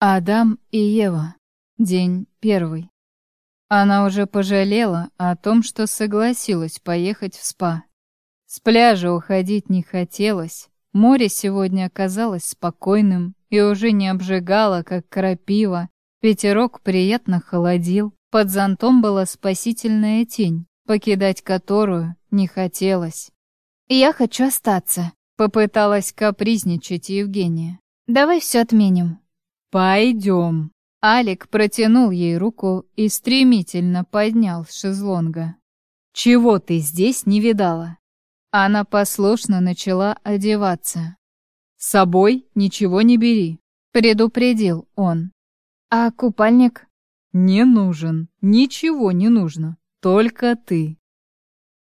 Адам и Ева. День первый. Она уже пожалела о том, что согласилась поехать в спа. С пляжа уходить не хотелось. Море сегодня оказалось спокойным и уже не обжигало, как крапива. Ветерок приятно холодил. Под зонтом была спасительная тень, покидать которую не хотелось. «Я хочу остаться», — попыталась капризничать Евгения. «Давай все отменим». «Пойдем». Алик протянул ей руку и стремительно поднял шезлонга. «Чего ты здесь не видала?» Она послушно начала одеваться. «С собой ничего не бери», — предупредил он. «А купальник?» «Не нужен. Ничего не нужно. Только ты».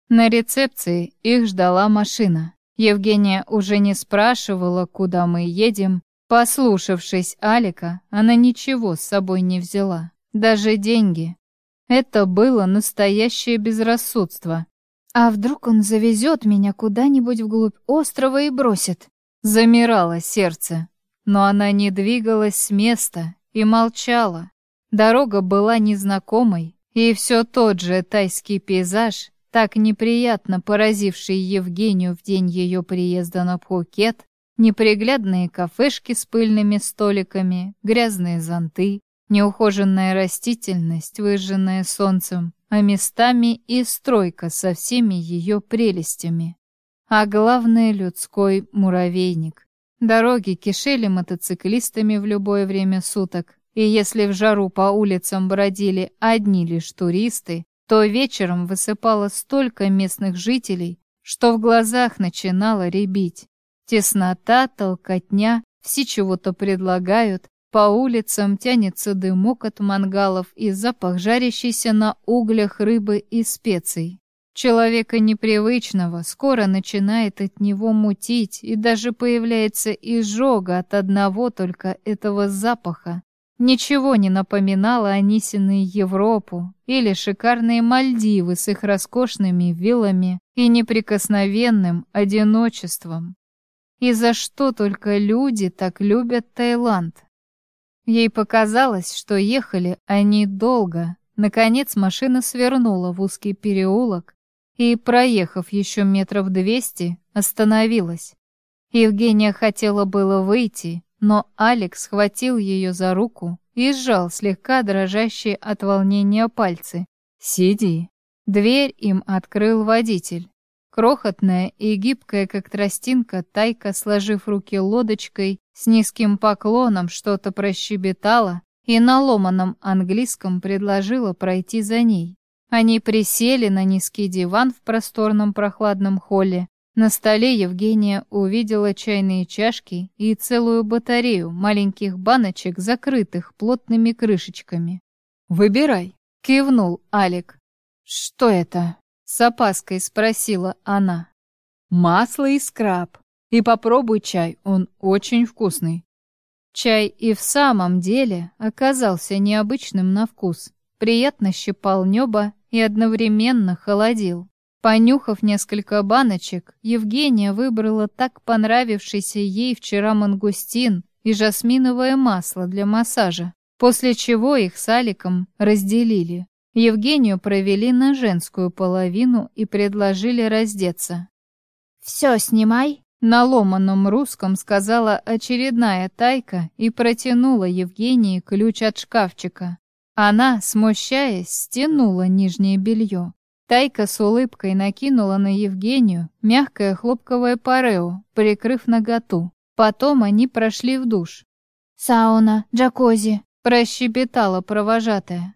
На рецепции их ждала машина. Евгения уже не спрашивала, куда мы едем. Послушавшись Алика, она ничего с собой не взяла. Даже деньги. Это было настоящее безрассудство. А вдруг он завезет меня куда-нибудь вглубь острова и бросит? Замирало сердце. Но она не двигалась с места и молчала. Дорога была незнакомой, и все тот же тайский пейзаж так неприятно поразивший Евгению в день ее приезда на Пхукет, неприглядные кафешки с пыльными столиками, грязные зонты, неухоженная растительность, выжженная солнцем, а местами и стройка со всеми ее прелестями. А главное — людской муравейник. Дороги кишели мотоциклистами в любое время суток, и если в жару по улицам бродили одни лишь туристы, то вечером высыпало столько местных жителей, что в глазах начинало рябить. Теснота, толкотня, все чего-то предлагают, по улицам тянется дымок от мангалов и запах жарящейся на углях рыбы и специй. Человека непривычного скоро начинает от него мутить, и даже появляется изжога от одного только этого запаха. Ничего не напоминало Анисиной Европу или шикарные Мальдивы с их роскошными виллами и неприкосновенным одиночеством. И за что только люди так любят Таиланд? Ей показалось, что ехали они долго. Наконец машина свернула в узкий переулок и, проехав еще метров двести, остановилась. Евгения хотела было выйти, но Алекс схватил ее за руку и сжал слегка дрожащие от волнения пальцы. «Сиди». Дверь им открыл водитель. Крохотная и гибкая, как тростинка, тайка, сложив руки лодочкой, с низким поклоном что-то прощебетала и на ломаном английском предложила пройти за ней. Они присели на низкий диван в просторном прохладном холле, на столе Евгения увидела чайные чашки и целую батарею маленьких баночек, закрытых плотными крышечками. «Выбирай», — кивнул Алик. «Что это?» — с опаской спросила она. «Масло и скраб. И попробуй чай, он очень вкусный». Чай и в самом деле оказался необычным на вкус. Приятно щипал небо и одновременно холодил. Понюхав несколько баночек, Евгения выбрала так понравившийся ей вчера мангустин и жасминовое масло для массажа, после чего их с Аликом разделили. Евгению провели на женскую половину и предложили раздеться. «Все снимай», — на ломаном русском сказала очередная тайка и протянула Евгении ключ от шкафчика. Она, смущаясь, стянула нижнее белье. Тайка с улыбкой накинула на Евгению мягкое хлопковое парео, прикрыв наготу. Потом они прошли в душ. «Сауна, джакузи», — прощебетала провожатая.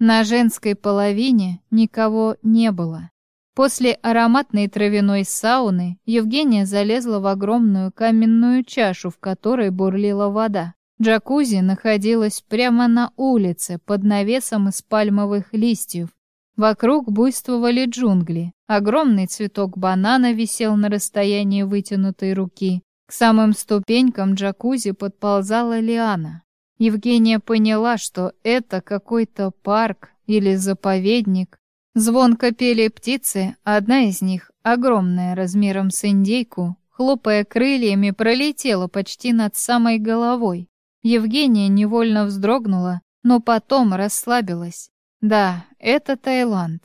На женской половине никого не было. После ароматной травяной сауны Евгения залезла в огромную каменную чашу, в которой бурлила вода. Джакузи находилась прямо на улице под навесом из пальмовых листьев. Вокруг буйствовали джунгли. Огромный цветок банана висел на расстоянии вытянутой руки. К самым ступенькам джакузи подползала лиана. Евгения поняла, что это какой-то парк или заповедник. Звонко пели птицы, одна из них, огромная размером с индейку, хлопая крыльями, пролетела почти над самой головой. Евгения невольно вздрогнула, но потом расслабилась. Да, это Таиланд.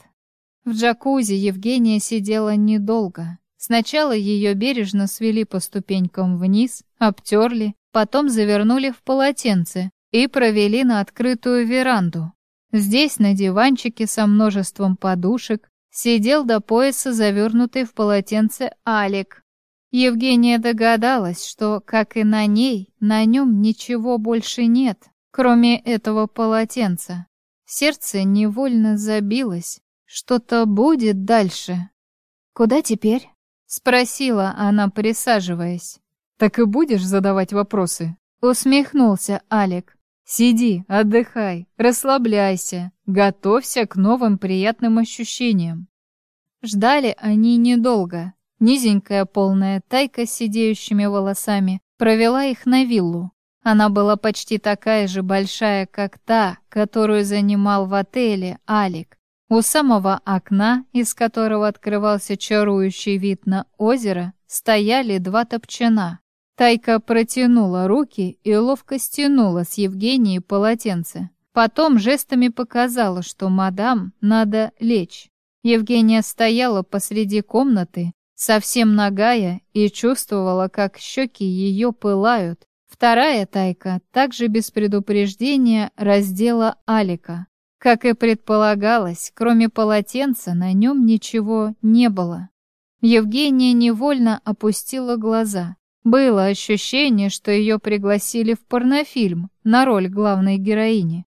В джакузи Евгения сидела недолго. Сначала ее бережно свели по ступенькам вниз, обтерли, потом завернули в полотенце и провели на открытую веранду. Здесь на диванчике со множеством подушек сидел до пояса завернутый в полотенце Алик. Евгения догадалась, что, как и на ней, на нем ничего больше нет, кроме этого полотенца. Сердце невольно забилось. Что-то будет дальше. «Куда теперь?» — спросила она, присаживаясь. «Так и будешь задавать вопросы?» — усмехнулся Алик. «Сиди, отдыхай, расслабляйся, готовься к новым приятным ощущениям». Ждали они недолго. Низенькая полная тайка с сидеющими волосами провела их на виллу. Она была почти такая же большая, как та, которую занимал в отеле Алик. У самого окна, из которого открывался чарующий вид на озеро, стояли два топчана. Тайка протянула руки и ловко стянула с Евгении полотенце. Потом жестами показала, что мадам надо лечь. Евгения стояла посреди комнаты, совсем нагая, и чувствовала, как щеки ее пылают. Вторая тайка также без предупреждения раздела Алика. Как и предполагалось, кроме полотенца на нем ничего не было. Евгения невольно опустила глаза. Было ощущение, что ее пригласили в порнофильм на роль главной героини.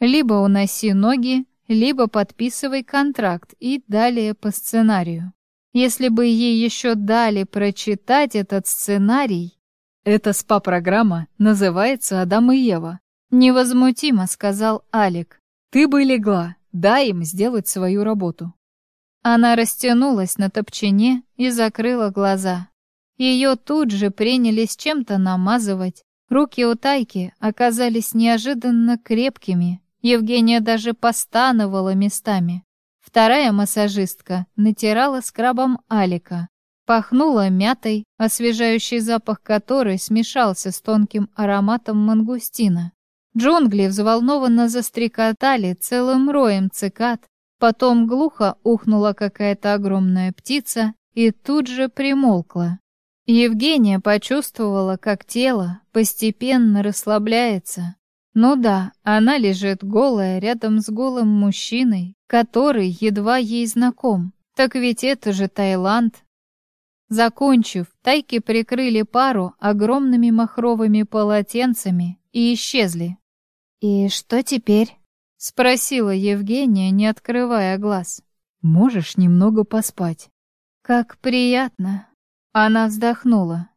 Либо уноси ноги, либо подписывай контракт и далее по сценарию. Если бы ей еще дали прочитать этот сценарий... Эта спа-программа называется «Адам и Ева», — невозмутимо сказал Алик. Ты бы легла, дай им сделать свою работу. Она растянулась на топчине и закрыла глаза. Ее тут же принялись чем-то намазывать. Руки у Тайки оказались неожиданно крепкими. Евгения даже постановала местами. Вторая массажистка натирала скрабом Алика. Пахнула мятой, освежающий запах которой смешался с тонким ароматом мангустина. Джунгли взволнованно застрекотали целым роем цикад, потом глухо ухнула какая-то огромная птица и тут же примолкла. Евгения почувствовала, как тело постепенно расслабляется. Ну да, она лежит голая рядом с голым мужчиной, который едва ей знаком. Так ведь это же Таиланд. Закончив, тайки прикрыли пару огромными махровыми полотенцами и исчезли. «И что теперь?» — спросила Евгения, не открывая глаз. «Можешь немного поспать». «Как приятно!» Она вздохнула.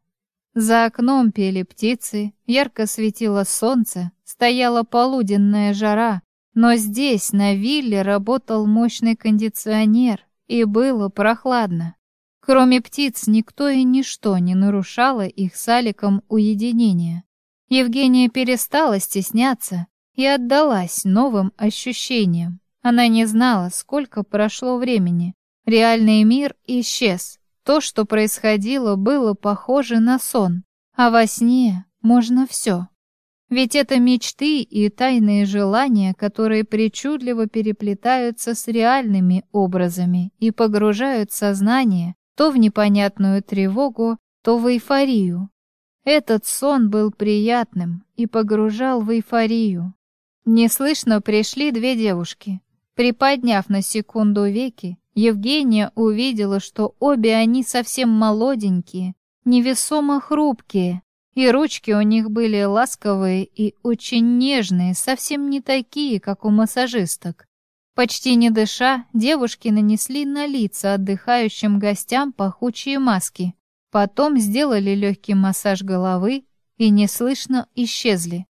За окном пели птицы, ярко светило солнце, стояла полуденная жара, но здесь, на вилле, работал мощный кондиционер, и было прохладно. Кроме птиц, никто и ничто не нарушало их с Аликом уединения. Евгения перестала стесняться и отдалась новым ощущениям. Она не знала, сколько прошло времени. Реальный мир исчез. То, что происходило, было похоже на сон. А во сне можно все. Ведь это мечты и тайные желания, которые причудливо переплетаются с реальными образами и погружают сознание то в непонятную тревогу, то в эйфорию. Этот сон был приятным и погружал в эйфорию. Неслышно пришли две девушки. Приподняв на секунду веки, Евгения увидела, что обе они совсем молоденькие, невесомо хрупкие, и ручки у них были ласковые и очень нежные, совсем не такие, как у массажисток. Почти не дыша, девушки нанесли на лица отдыхающим гостям пахучие маски. Потом сделали легкий массаж головы и неслышно исчезли.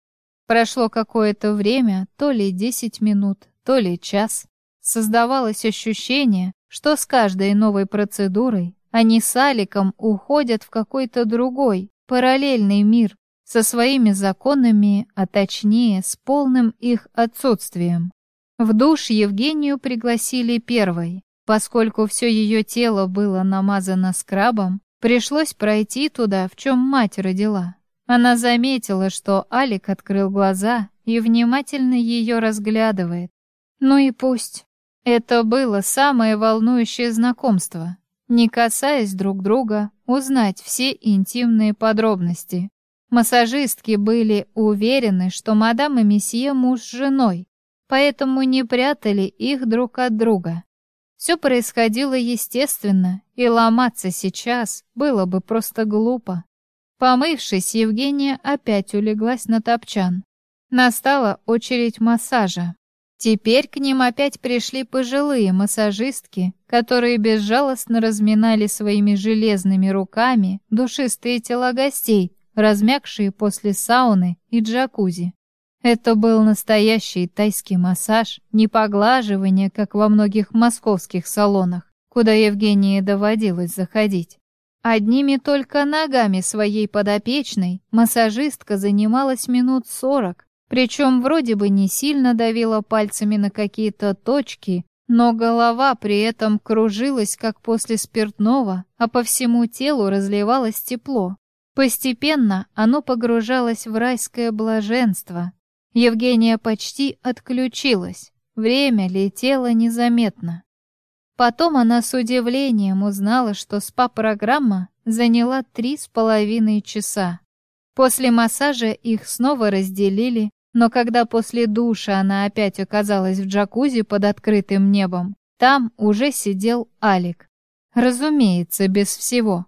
Прошло какое-то время, то ли десять минут, то ли час. Создавалось ощущение, что с каждой новой процедурой они с Аликом уходят в какой-то другой, параллельный мир, со своими законами, а точнее с полным их отсутствием. В душ Евгению пригласили первой. Поскольку все ее тело было намазано скрабом, пришлось пройти туда, в чем мать родила. Она заметила, что Алик открыл глаза и внимательно ее разглядывает. Ну и пусть. Это было самое волнующее знакомство. Не касаясь друг друга, узнать все интимные подробности. Массажистки были уверены, что мадам и месье муж с женой, поэтому не прятали их друг от друга. Все происходило естественно, и ломаться сейчас было бы просто глупо. Помывшись, Евгения опять улеглась на топчан. Настала очередь массажа. Теперь к ним опять пришли пожилые массажистки, которые безжалостно разминали своими железными руками душистые тела гостей, размягшие после сауны и джакузи. Это был настоящий тайский массаж, не поглаживание, как во многих московских салонах, куда Евгении доводилось заходить. Одними только ногами своей подопечной массажистка занималась минут сорок, причем вроде бы не сильно давила пальцами на какие-то точки, но голова при этом кружилась, как после спиртного, а по всему телу разливалось тепло. Постепенно оно погружалось в райское блаженство. Евгения почти отключилась. Время летело незаметно. Потом она с удивлением узнала, что СПА-программа заняла три с половиной часа. После массажа их снова разделили, но когда после душа она опять оказалась в джакузи под открытым небом, там уже сидел Алик. Разумеется, без всего.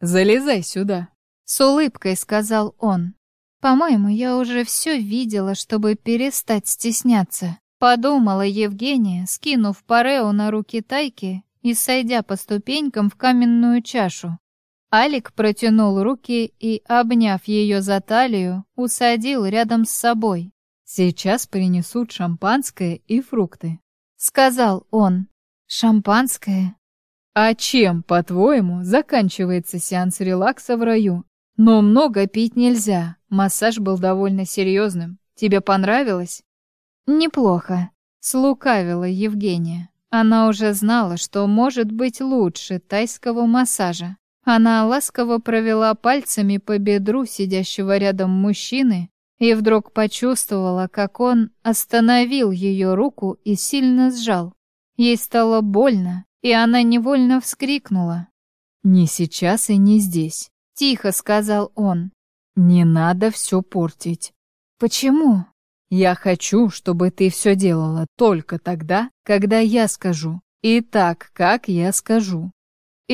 «Залезай сюда», с улыбкой сказал он. «По-моему, я уже все видела, чтобы перестать стесняться», подумала Евгения, скинув парео на руки Тайки и сойдя по ступенькам в каменную чашу. Алик протянул руки и, обняв ее за талию, усадил рядом с собой. «Сейчас принесут шампанское и фрукты», — сказал он. «Шампанское?» «А чем, по-твоему, заканчивается сеанс релакса в раю? Но много пить нельзя. Массаж был довольно серьезным. Тебе понравилось? Неплохо. Слукавила Евгения. Она уже знала, что может быть лучше тайского массажа. Она ласково провела пальцами по бедру сидящего рядом мужчины и вдруг почувствовала, как он остановил ее руку и сильно сжал. Ей стало больно, и она невольно вскрикнула. «Не сейчас и не здесь. — тихо сказал он. «Не надо все портить». «Почему?» «Я хочу, чтобы ты все делала только тогда, когда я скажу, и так, как я скажу».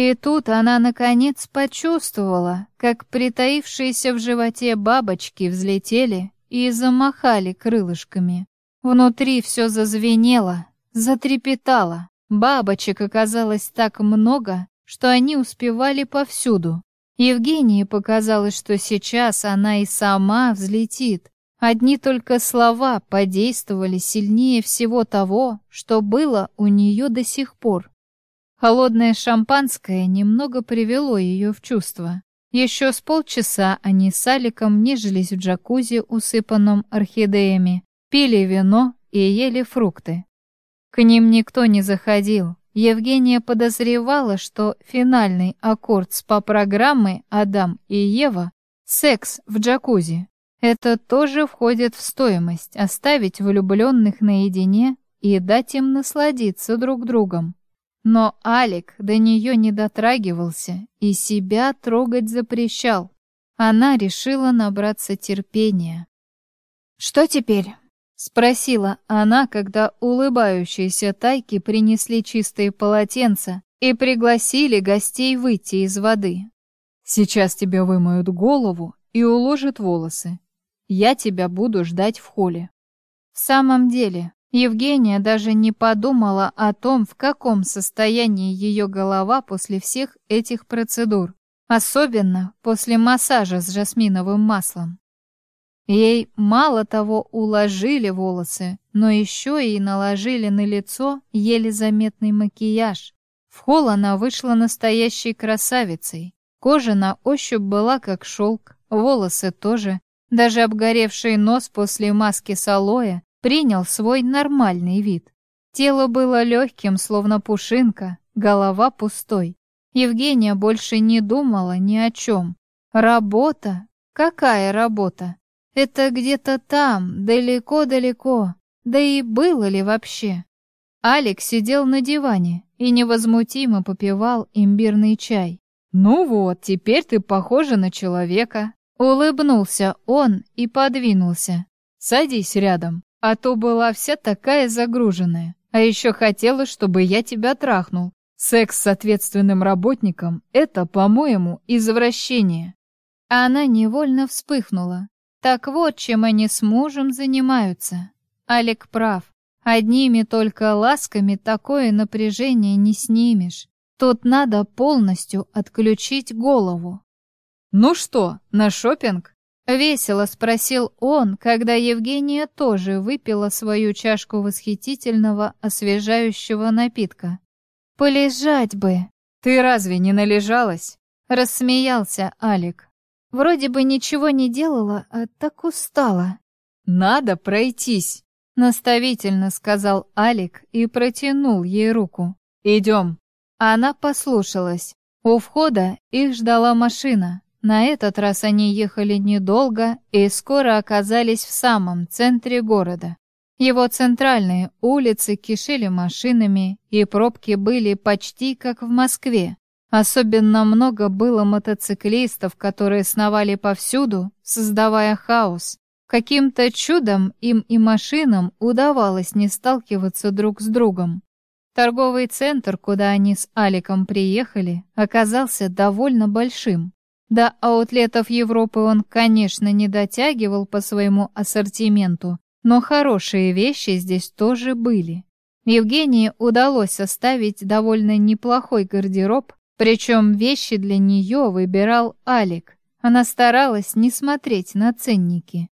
И тут она, наконец, почувствовала, как притаившиеся в животе бабочки взлетели и замахали крылышками. Внутри все зазвенело, затрепетало. Бабочек оказалось так много, что они успевали повсюду. Евгении показалось, что сейчас она и сама взлетит. Одни только слова подействовали сильнее всего того, что было у нее до сих пор. Холодное шампанское немного привело ее в чувство. Еще с полчаса они с Аликом нежились в джакузи, усыпанном орхидеями, пили вино и ели фрукты. К ним никто не заходил, Евгения подозревала, что финальный аккорд СПА-программы «Адам и Ева» — секс в джакузи. Это тоже входит в стоимость — оставить влюбленных наедине и дать им насладиться друг другом. Но Алик до нее не дотрагивался и себя трогать запрещал. Она решила набраться терпения. «Что теперь?» Спросила она, когда улыбающиеся тайки принесли чистые полотенца и пригласили гостей выйти из воды. «Сейчас тебе вымоют голову и уложат волосы. Я тебя буду ждать в холле». В самом деле, Евгения даже не подумала о том, в каком состоянии ее голова после всех этих процедур, особенно после массажа с жасминовым маслом. Ей мало того уложили волосы, но еще и наложили на лицо еле заметный макияж. В холл она вышла настоящей красавицей. Кожа на ощупь была как шелк, волосы тоже. Даже обгоревший нос после маски с алоэ принял свой нормальный вид. Тело было легким, словно пушинка, голова пустой. Евгения больше не думала ни о чем. Работа Какая работа? Это где-то там, далеко-далеко. Да и было ли вообще? Алекс сидел на диване и невозмутимо попивал имбирный чай. «Ну вот, теперь ты похожа на человека», — улыбнулся он и подвинулся. «Садись рядом, а то была вся такая загруженная. А еще хотела, чтобы я тебя трахнул. Секс с ответственным работником — это, по-моему, извращение». Она невольно вспыхнула. Так вот, чем они с мужем занимаются. Алик прав. Одними только ласками такое напряжение не снимешь. Тут надо полностью отключить голову. «Ну что, на шопинг? Весело спросил он, когда Евгения тоже выпила свою чашку восхитительного освежающего напитка. «Полежать бы!» «Ты разве не належалась?» Рассмеялся Алик. «Вроде бы ничего не делала, а так устала». «Надо пройтись», — наставительно сказал Алик и протянул ей руку. «Идем». Она послушалась. У входа их ждала машина. На этот раз они ехали недолго и скоро оказались в самом центре города. Его центральные улицы кишели машинами, и пробки были почти как в Москве. Особенно много было мотоциклистов, которые сновали повсюду, создавая хаос. Каким-то чудом им и машинам удавалось не сталкиваться друг с другом. Торговый центр, куда они с Аликом приехали, оказался довольно большим. До аутлетов Европы он, конечно, не дотягивал по своему ассортименту, но хорошие вещи здесь тоже были. Евгении удалось составить довольно неплохой гардероб, причем вещи для нее выбирал Алик. Она старалась не смотреть на ценники.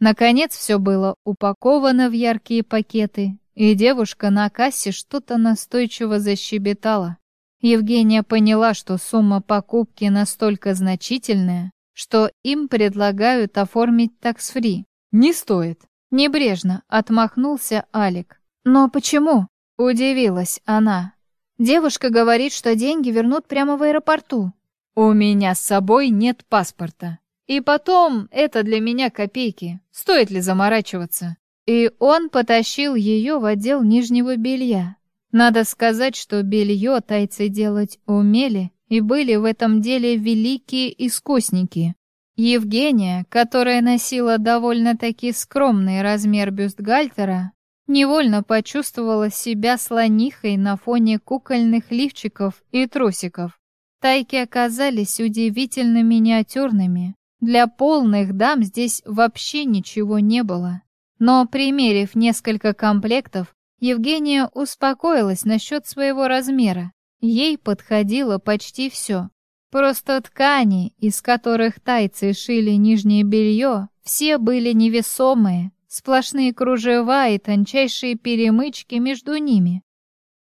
Наконец все было упаковано в яркие пакеты, и девушка на кассе что-то настойчиво защебетала. Евгения поняла, что сумма покупки настолько значительная, что им предлагают оформить такс-фри. «Не стоит», — небрежно отмахнулся Алик. «Но почему?» — удивилась она. «Девушка говорит, что деньги вернут прямо в аэропорту». «У меня с собой нет паспорта. И потом, это для меня копейки. Стоит ли заморачиваться?» И он потащил ее в отдел нижнего белья, надо сказать, что белье тайцы делать умели и были в этом деле великие искусники. Евгения, которая носила довольно-таки скромный размер бюстгальтера, невольно почувствовала себя слонихой на фоне кукольных лифчиков и трусиков. Тайки оказались удивительно миниатюрными. Для полных дам здесь вообще ничего не было. Но, примерив несколько комплектов, Евгения успокоилась насчет своего размера. Ей подходило почти все. Просто ткани, из которых тайцы шили нижнее белье, все были невесомые, сплошные кружева и тончайшие перемычки между ними.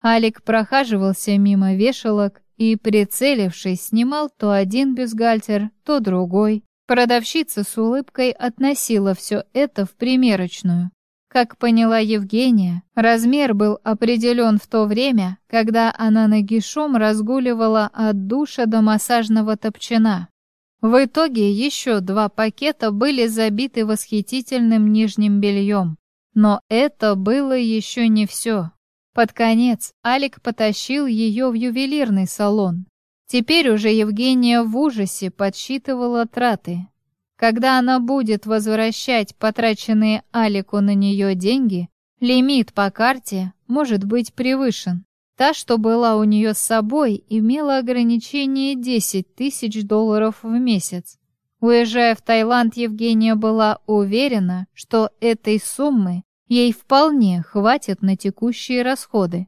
Алик прохаживался мимо вешалок и, прицелившись, снимал то один бюстгальтер, то другой. Продавщица с улыбкой относила все это в примерочную. Как поняла Евгения, размер был определен в то время, когда она нагишом разгуливала от душа до массажного топчана. В итоге еще два пакета были забиты восхитительным нижним бельем. Но это было еще не все. Под конец Алик потащил ее в ювелирный салон. Теперь уже Евгения в ужасе подсчитывала траты. Когда она будет возвращать потраченные Алику на нее деньги, лимит по карте может быть превышен. Та, что была у нее с собой, имела ограничение 10 тысяч долларов в месяц. Уезжая в Таиланд, Евгения была уверена, что этой суммы ей вполне хватит на текущие расходы.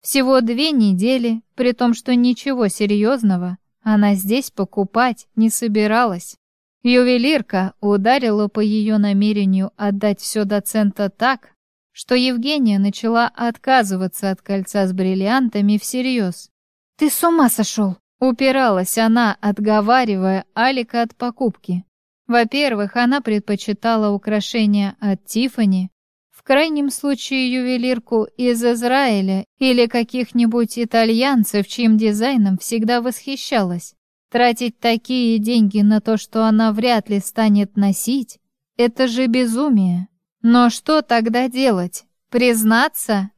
Всего две недели, при том, что ничего серьезного она здесь покупать не собиралась. Ювелирка ударила по ее намерению отдать все доцента так, что Евгения начала отказываться от кольца с бриллиантами всерьез. «Ты с ума сошел!» — упиралась она, отговаривая Алика от покупки. Во-первых, она предпочитала украшения от Тифани, в крайнем случае ювелирку из Израиля или каких-нибудь итальянцев, чьим дизайном всегда восхищалась. Тратить такие деньги на то, что она вряд ли станет носить, это же безумие. Но что тогда делать? Признаться?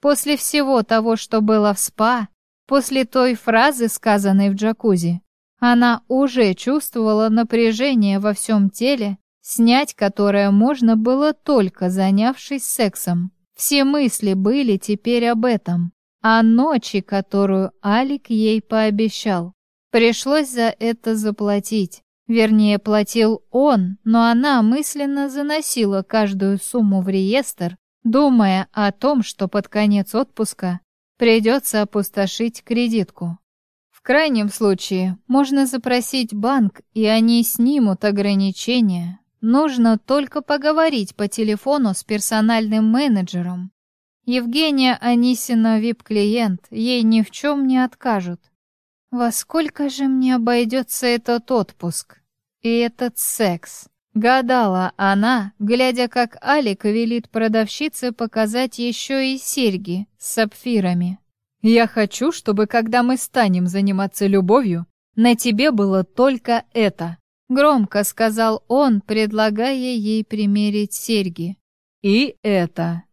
После всего того, что было в спа, после той фразы, сказанной в джакузи, она уже чувствовала напряжение во всем теле, снять которое можно было только занявшись сексом. Все мысли были теперь об этом, о ночи, которую Алик ей пообещал. Пришлось за это заплатить. Вернее, платил он, но она мысленно заносила каждую сумму в реестр, думая о том, что под конец отпуска придется опустошить кредитку. В крайнем случае, можно запросить банк, и они снимут ограничения. Нужно только поговорить по телефону с персональным менеджером. Евгения Анисина вип-клиент, ей ни в чем не откажут. Во сколько же мне обойдется этот отпуск и этот секс? Гадала она, глядя, как Алик велит продавщице показать еще и серьги с сапфирами. «Я хочу, чтобы, когда мы станем заниматься любовью, на тебе было только это», — громко сказал он, предлагая ей примерить серьги. «И это».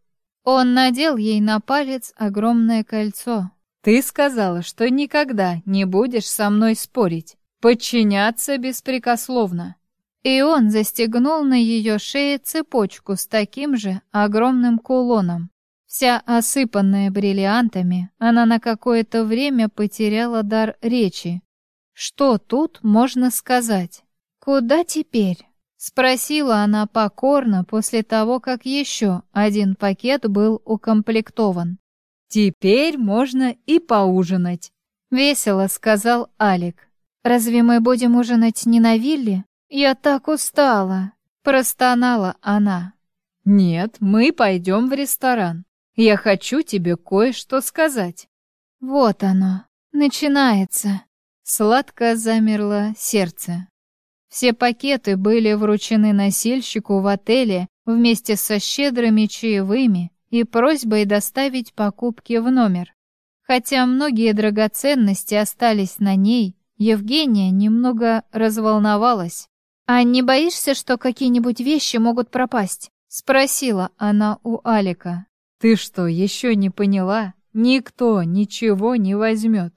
Он надел ей на палец огромное кольцо. Ты сказала, что никогда не будешь со мной спорить, подчиняться беспрекословно. И он застегнул на ее шее цепочку с таким же огромным кулоном. Вся осыпанная бриллиантами, она на какое-то время потеряла дар речи. Что тут можно сказать? Куда теперь? Спросила она покорно после того, как еще один пакет был укомплектован. «Теперь можно и поужинать», — весело сказал Алик. «Разве мы будем ужинать не на вилле? Я так устала», — простонала она. «Нет, мы пойдем в ресторан. Я хочу тебе кое-что сказать». Вот оно, начинается. Сладко замерло сердце. Все пакеты были вручены носильщику в отеле вместе со щедрыми чаевыми, и просьбой доставить покупки в номер. Хотя многие драгоценности остались на ней, Евгения немного разволновалась. «А не боишься, что какие-нибудь вещи могут пропасть?» — спросила она у Алика. «Ты что, еще не поняла? Никто ничего не возьмет.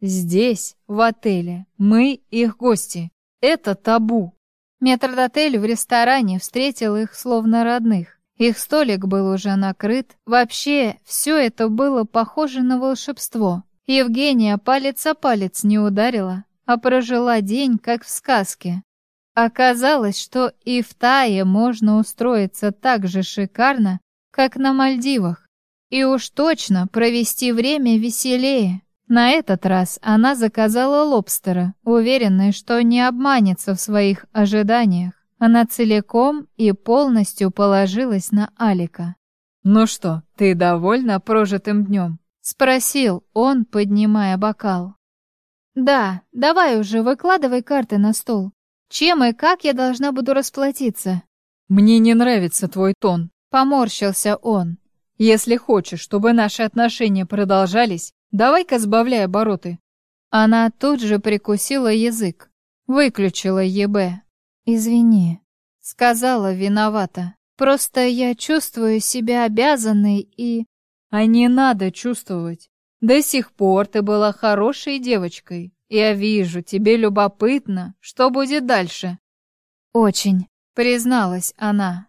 Здесь, в отеле, мы их гости. Это табу». Метрдотель в ресторане встретил их словно родных. Их столик был уже накрыт. Вообще, все это было похоже на волшебство. Евгения палец о палец не ударила, а прожила день, как в сказке. Оказалось, что и в Тае можно устроиться так же шикарно, как на Мальдивах. И уж точно провести время веселее. На этот раз она заказала лобстера, уверенная, что не обманется в своих ожиданиях. Она целиком и полностью положилась на Алика. «Ну что, ты довольна прожитым днем?» — спросил он, поднимая бокал. «Да, давай уже выкладывай карты на стол. Чем и как я должна буду расплатиться?» «Мне не нравится твой тон», — поморщился он. «Если хочешь, чтобы наши отношения продолжались, давай-ка сбавляй обороты». Она тут же прикусила язык, выключила ЕБ. «Извини», — сказала виновата. «Просто я чувствую себя обязанной и...» «А не надо чувствовать. До сих пор ты была хорошей девочкой. Я вижу, тебе любопытно, что будет дальше». «Очень», — призналась она.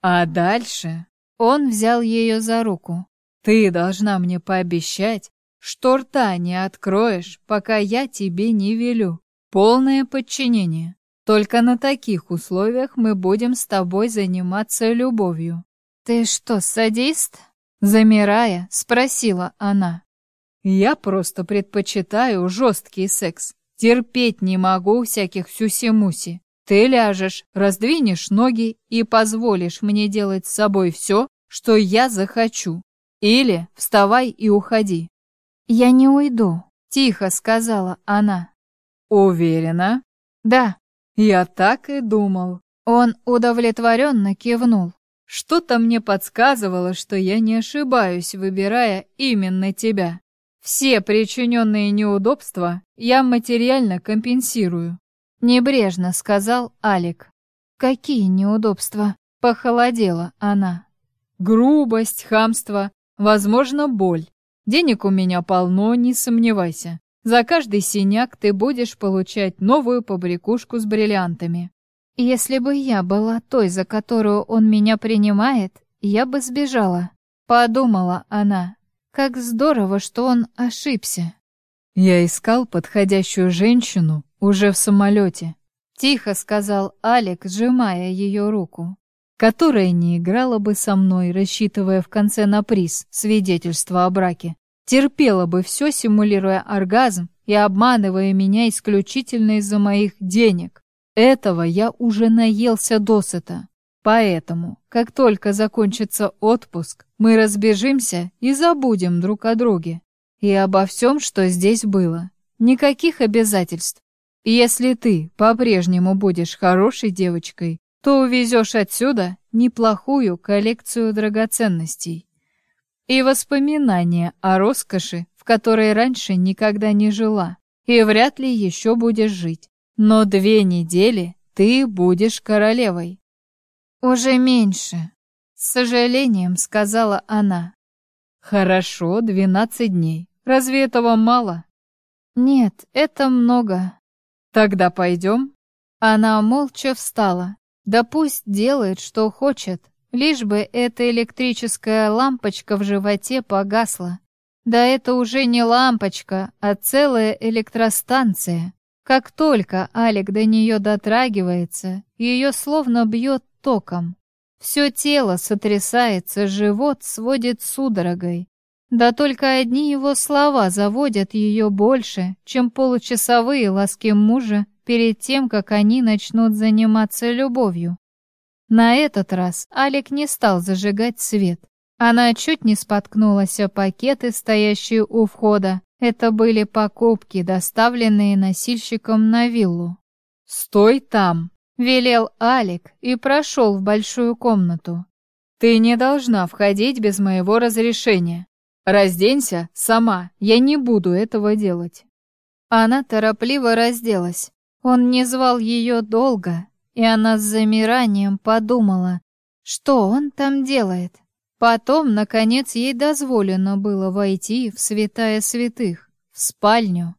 «А дальше?» Он взял ее за руку. «Ты должна мне пообещать, что рта не откроешь, пока я тебе не велю. Полное подчинение. Только на таких условиях мы будем с тобой заниматься любовью. Ты что, садист? Замирая, спросила она. Я просто предпочитаю жесткий секс. Терпеть не могу всяких сюси-муси. Ты ляжешь, раздвинешь ноги и позволишь мне делать с собой все, что я захочу. Или вставай и уходи. Я не уйду, тихо сказала она. Уверена? Да. «Я так и думал». Он удовлетворенно кивнул. «Что-то мне подсказывало, что я не ошибаюсь, выбирая именно тебя». Все причиненные неудобства я материально компенсирую. Небрежно сказал Алик. Какие неудобства? Похолодела она. Грубость, хамство, возможно, боль. Денег у меня полно, не сомневайся. За каждый синяк ты будешь получать новую побрякушку с бриллиантами. Если бы я была той, за которую он меня принимает, я бы сбежала. Подумала она. Как здорово, что он ошибся. Я искал подходящую женщину уже в самолете. Тихо сказал Алик, сжимая ее руку. Которая не играла бы со мной, рассчитывая в конце на приз, свидетельство о браке. Терпела бы все, симулируя оргазм и обманывая меня исключительно из-за моих денег. Этого я уже наелся досыта. Поэтому, как только закончится отпуск, мы разбежимся и забудем друг о друге. И обо всем, что здесь было. Никаких обязательств. Если ты по-прежнему будешь хорошей девочкой, то увезешь отсюда неплохую коллекцию драгоценностей. И воспоминания о роскоши, в которой раньше никогда не жила, и вряд ли еще будешь жить. Но две недели ты будешь королевой. Уже меньше, с сожалением сказала она. Хорошо, двенадцать дней. Разве этого мало? Нет, это много. Тогда пойдем. Она молча встала. Да пусть делает, что хочет, лишь бы эта электрическая лампочка в животе погасла. Да это уже не лампочка, а целая электростанция. Как только Алик до нее дотрагивается, ее словно бьет током. Все тело сотрясается, живот сводит судорогой. Да только одни его слова заводят ее больше, чем получасовые ласки мужа перед тем, как они начнут заниматься любовью. На этот раз Алик не стал зажигать свет. Она чуть не споткнулась о пакеты, стоящие у входа, это были покупки, доставленные носильщиком на виллу. «Стой там!» — велел Алик и прошел в большую комнату. «Ты не должна входить без моего разрешения. Разденься сама, я не буду этого делать». Она торопливо разделась. Он не звал ее долго, и она с замиранием подумала, что он там делает. Потом, наконец, ей дозволено было войти в святая святых, в спальню.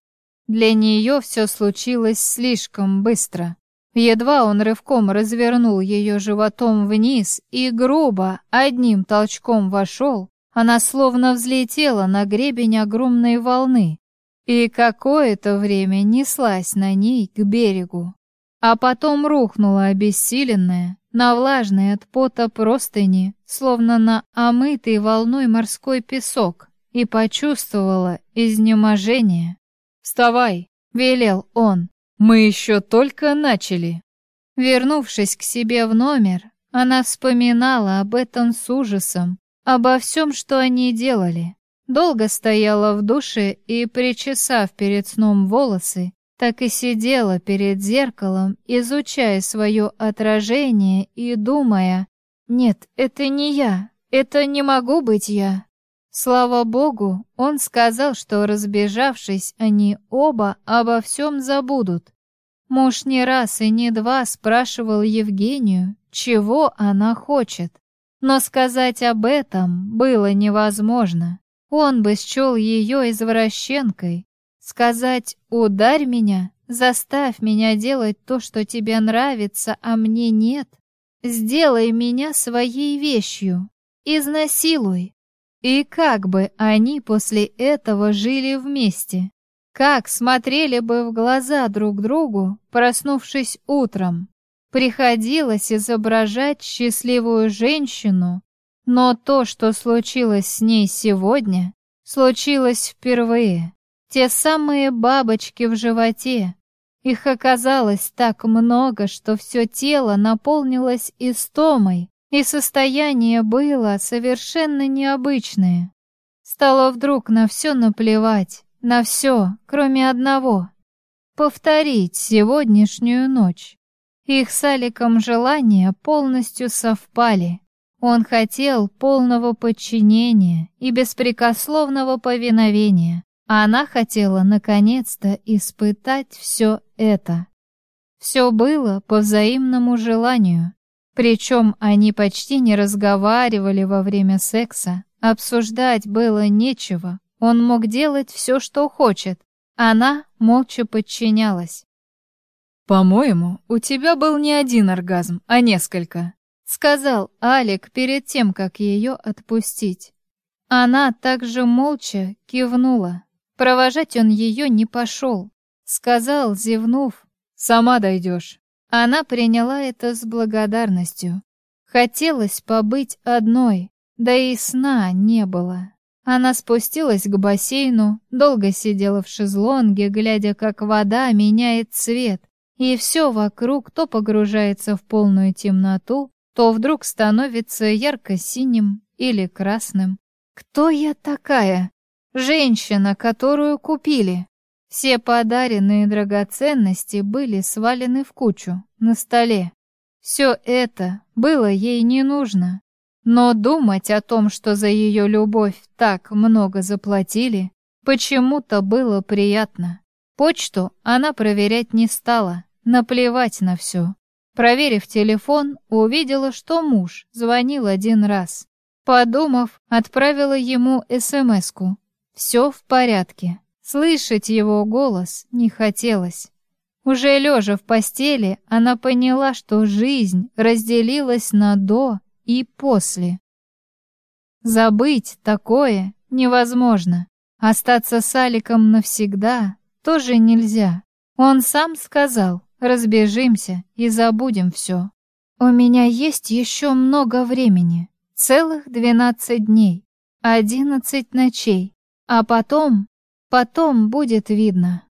Для нее все случилось слишком быстро. Едва он рывком развернул ее животом вниз и грубо, одним толчком вошел, она словно взлетела на гребень огромной волны и какое-то время неслась на ней к берегу, а потом рухнула обессиленная, на влажной от пота простыни, словно на омытый волной морской песок, и почувствовала изнеможение. «Вставай!» — велел он. «Мы еще только начали!» Вернувшись к себе в номер, она вспоминала об этом с ужасом, обо всем, что они делали. Долго стояла в душе и, причесав перед сном волосы, так и сидела перед зеркалом, изучая свое отражение и думая, «Нет, это не я, это не могу быть я». Слава богу, он сказал, что, разбежавшись, они оба обо всем забудут. Муж не раз и не два спрашивал Евгению, чего она хочет. Но сказать об этом было невозможно. Он бы счел ее извращенкой, Сказать «ударь меня», «заставь меня делать то, что тебе нравится, а мне нет», «сделай меня своей вещью», «изнасилуй». И как бы они после этого жили вместе? Как смотрели бы в глаза друг другу, проснувшись утром? Приходилось изображать счастливую женщину, но то, что случилось с ней сегодня, случилось впервые. Те самые бабочки в животе. Их оказалось так много, что все тело наполнилось истомой, и состояние было совершенно необычное. Стало вдруг на все наплевать, на все, кроме одного — повторить сегодняшнюю ночь. Их с Аликом желания полностью совпали. Он хотел полного подчинения и беспрекословного повиновения, Она хотела наконец-то испытать все это. Все было по взаимному желанию. Причем они почти не разговаривали во время секса, обсуждать было нечего, он мог делать все, что хочет. Она молча подчинялась. «По-моему, у тебя был не один оргазм, а несколько», — сказал Алик перед тем, как ее отпустить. Она также молча кивнула. Провожать он ее не пошел. Сказал, зевнув, «Сама дойдешь». Она приняла это с благодарностью. Хотелось побыть одной, да и сна не было. Она спустилась к бассейну, долго сидела в шезлонге, глядя, как вода меняет цвет, и все вокруг то погружается в полную темноту, то вдруг становится ярко-синим или красным. Кто я такая? Женщина, которую купили. Все подаренные драгоценности были свалены в кучу на столе. Все это было ей не нужно. Но думать о том, что за ее любовь так много заплатили, почему-то было приятно. Почту она проверять не стала, наплевать на все. Проверив телефон, увидела, что муж звонил один раз. Подумав, отправила ему СМСку. Все в порядке. Слышать его голос не хотелось. Уже лежа в постели, она поняла, что жизнь разделилась на «до» и «после». Забыть такое невозможно. Остаться с Аликом навсегда тоже нельзя. Он сам сказал, разбежимся и забудем все. У меня есть еще много времени. Целых двенадцать дней, одиннадцать ночей. А потом Потом будет видно.